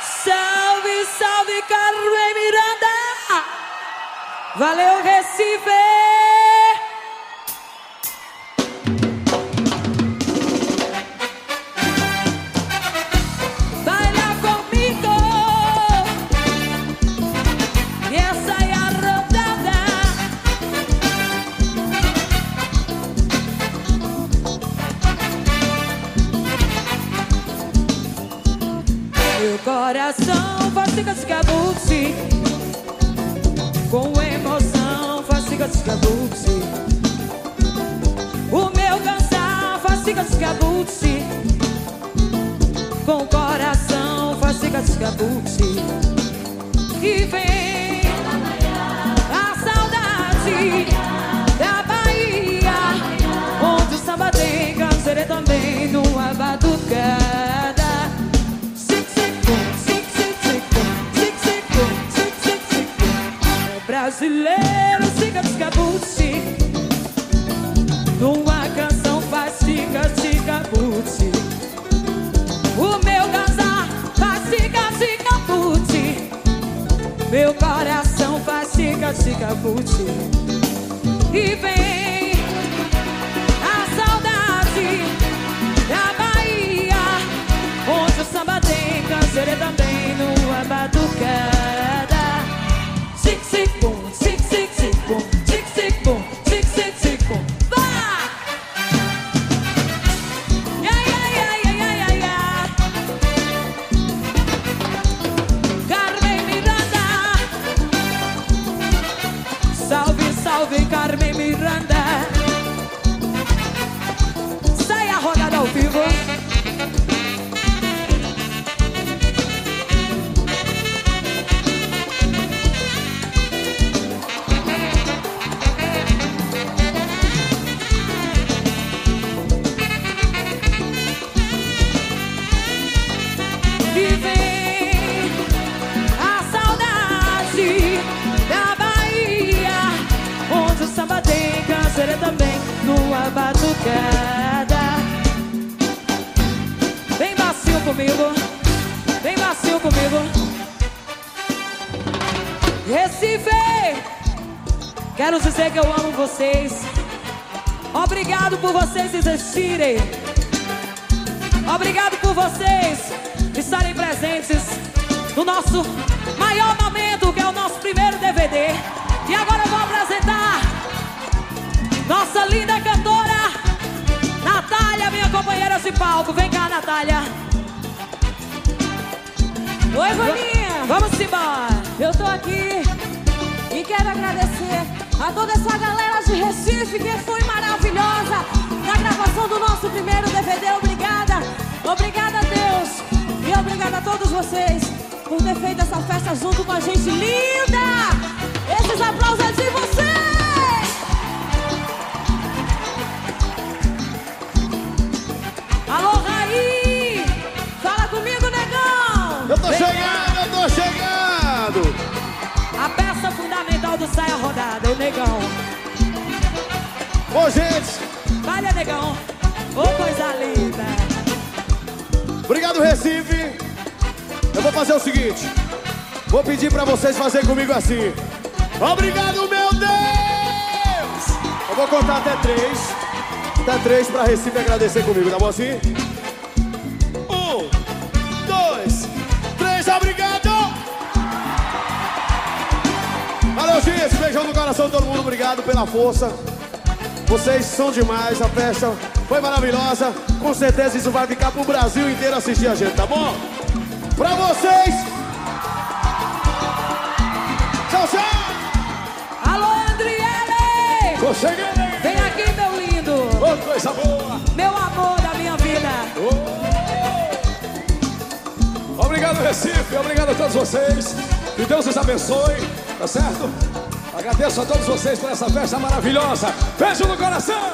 Salve, salve, Carmen Miranda! Valeu, Recife! Coração faz cica-cica-butsi Com emoção faz cica-cica-butsi O meu cansar faz cica-cica-butsi Com coração faz cica-cica-butsi E vem a saudade brasileiro, siga, butsi Numa canção faz siga, butsi O meu casar faz siga, butsi Meu coração faz siga, butsi E vem a saudade batucada Vem macio comigo, vem macio comigo. Recife, quero dizer que eu amo vocês. Obrigado por vocês existirem. Obrigado por vocês estarem presentes no nosso maior momento, que é o nosso primeiro DVD. E agora eu vou apresentar nossa linda cantora, de palco. Vem cá, Natália. Oi, Vaninha! Vamos embora. Eu tô aqui e quero agradecer a toda essa galera de Recife que foi maravilhosa na gravação do nosso primeiro DVD. Obrigada! Obrigada a Deus! E obrigada a todos vocês por ter feito essa festa junto com a gente linda! Esses aplausos Saia Rodada, o Negão. Ô, gente, Valha, Negão. Ô, coisa linda. obrigado, Recife. Eu vou fazer o seguinte: vou pedir pra vocês fazerem comigo assim. Obrigado, meu Deus! Eu vou contar até três. Até três pra Recife agradecer comigo, tá bom assim? Beijão no coração de todo mundo. Obrigado pela força. Vocês são demais. A festa foi maravilhosa. Com certeza isso vai ficar pro Brasil inteiro assistir a gente, tá bom? Pra vocês. Tchau, tchau. Alô, Andriele. Tô chegando. hein? Vem aqui, meu lindo. Ô, coisa boa. Meu amor da minha vida. Obrigado, Recife. Obrigado a todos vocês. Que Deus os abençoe. Tá certo? Agradeço a todos vocês por essa festa maravilhosa. Beijo no coração.